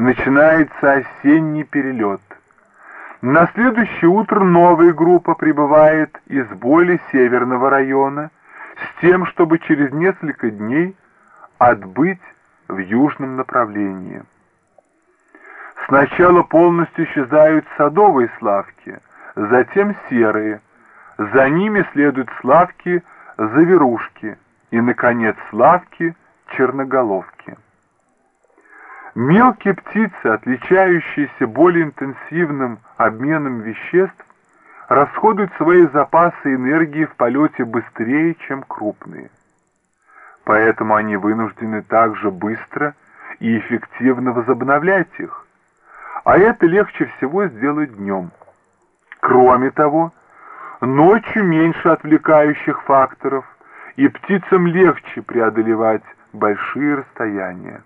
начинается осенний перелет. На следующее утро новая группа прибывает из более северного района с тем, чтобы через несколько дней отбыть в южном направлении. Сначала полностью исчезают садовые славки, затем серые, за ними следуют славки заверушки и, наконец, славки черноголовки. Мелкие птицы, отличающиеся более интенсивным обменом веществ, расходуют свои запасы энергии в полете быстрее, чем крупные. Поэтому они вынуждены также быстро и эффективно возобновлять их, а это легче всего сделать днем. Кроме того, ночью меньше отвлекающих факторов, и птицам легче преодолевать большие расстояния.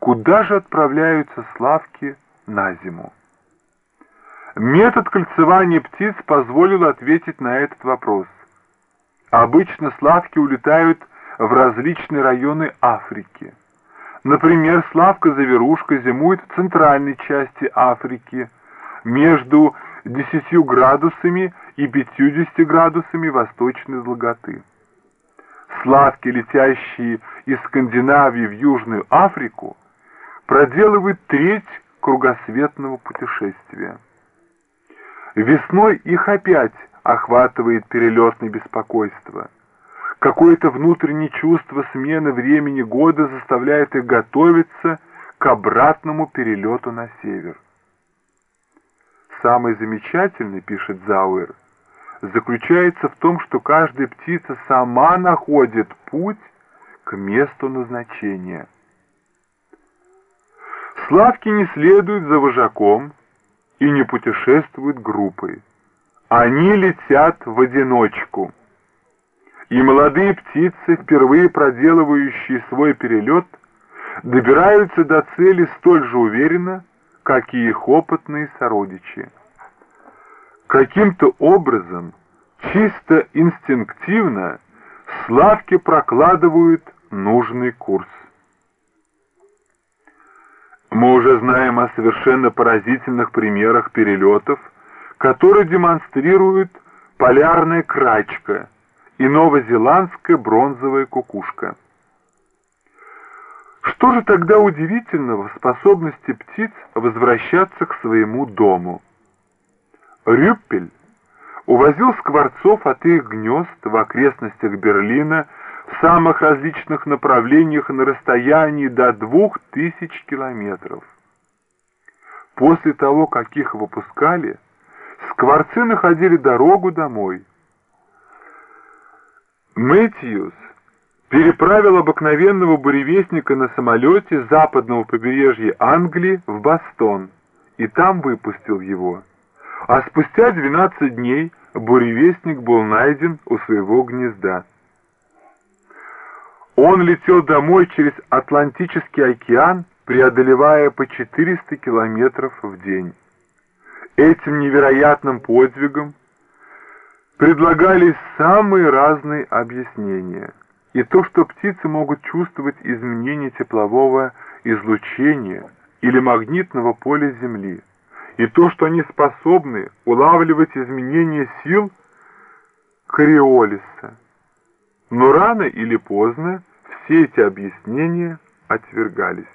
Куда же отправляются славки на зиму? Метод кольцевания птиц позволил ответить на этот вопрос. Обычно славки улетают в различные районы Африки. Например, славка-заверушка зимует в центральной части Африки, между 10 градусами и 50 градусами восточной долготы. Славки, летящие из Скандинавии в Южную Африку, проделывают треть кругосветного путешествия. Весной их опять охватывает перелетное беспокойство. Какое-то внутреннее чувство смены времени года заставляет их готовиться к обратному перелету на север. Самый замечательный, пишет Зауэр, заключается в том, что каждая птица сама находит путь к месту назначения. Славки не следуют за вожаком и не путешествуют группой. Они летят в одиночку. И молодые птицы, впервые проделывающие свой перелет, добираются до цели столь же уверенно, как и их опытные сородичи. Каким-то образом, чисто инстинктивно, славки прокладывают нужный курс. Мы уже знаем о совершенно поразительных примерах перелетов, которые демонстрируют полярная крачка и новозеландская бронзовая кукушка. Что же тогда удивительного в способности птиц возвращаться к своему дому? Рюппель увозил скворцов от их гнезд в окрестностях Берлина в самых различных направлениях на расстоянии до двух тысяч километров. После того, как их выпускали, скворцы находили дорогу домой. Мэтьюс переправил обыкновенного буревестника на самолете с западного побережья Англии в Бастон и там выпустил его. А спустя 12 дней буревестник был найден у своего гнезда. Он летел домой через Атлантический океан, преодолевая по 400 километров в день. Этим невероятным подвигом предлагались самые разные объяснения – и то, что птицы могут чувствовать изменение теплового излучения или магнитного поля Земли, и то, что они способны улавливать изменения сил Кориолиса. Но рано или поздно все эти объяснения отвергались.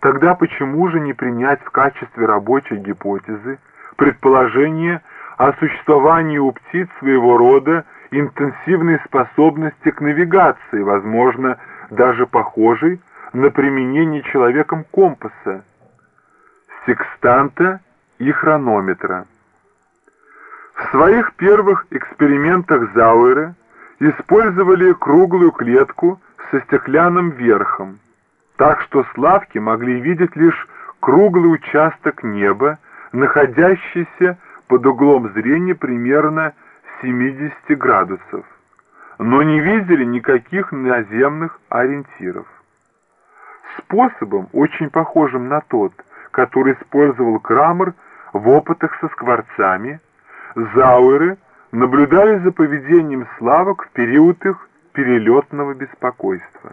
Тогда почему же не принять в качестве рабочей гипотезы предположение о существовании у птиц своего рода интенсивной способности к навигации, возможно, даже похожей на применение человеком компаса, секстанта и хронометра. В своих первых экспериментах Зауэра использовали круглую клетку со стеклянным верхом, так что славки могли видеть лишь круглый участок неба, находящийся под углом зрения примерно 70 градусов, но не видели никаких наземных ориентиров. Способом, очень похожим на тот, который использовал Крамер в опытах со скворцами, Зауэры наблюдали за поведением славок в период их перелетного беспокойства.